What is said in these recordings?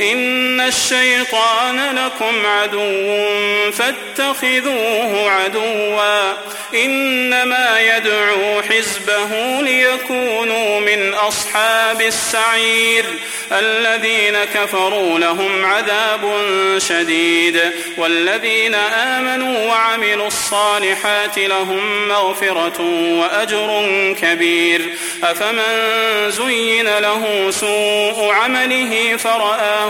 إن الشيطان لكم عدو فاتخذوه عدوا. إنما يدعو حزبه ليكونوا من أصحاب السعير. الذين كفروا لهم عذاب شديد. والذين آمنوا وعملوا الصالحات لهم مغفرة وأجر كبير. أفمن زين له سوء عمله فرآه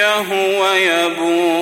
هو يبور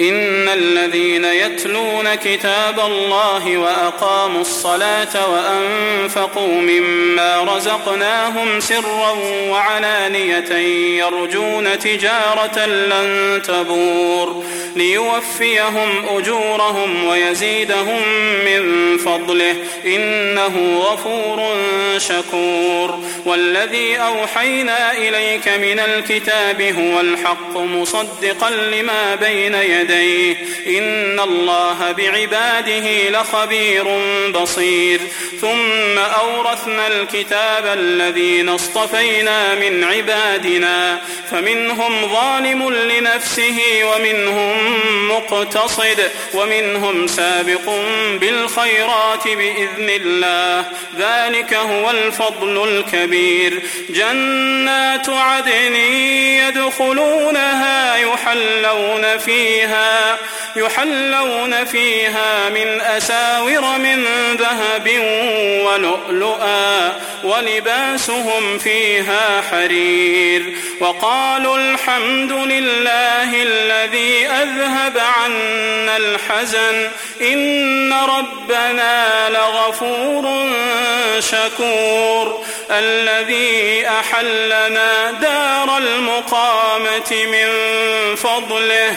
إن الذين يتلون كتاب الله وأقاموا الصلاة وأنفقوا مما رزقناهم سرا وعلانية يرجون تجارة لن تبور ليوفيهم أجورهم ويزيدهم من فضله إنه غفور شكور والذي أوحينا إليك من الكتاب هو الحق مصدقا لما بين يديه إن الله بعباده لخبير بصير. ثم أورثنا الكتاب الذين اصطفينا من عبادنا. فمنهم ظالم لنفسه ومنهم مقتصد ومنهم سابق بالخيرات بإذن الله. ذلك هو الفضل الكبير. جنات عدن يدخلونها يحلون فيها يحلون فيها من أساور من ذهب ولؤلؤا ولباسهم فيها حرير وقالوا الحمد لله الذي أذهب عنا الحزن إن ربنا لغفور شكور الذي أحلنا دار المقامة من فضله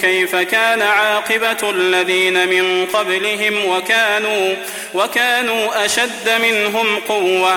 كيف كان عاقبة الذين من قبلهم وكانوا وكانوا أشد منهم قوة.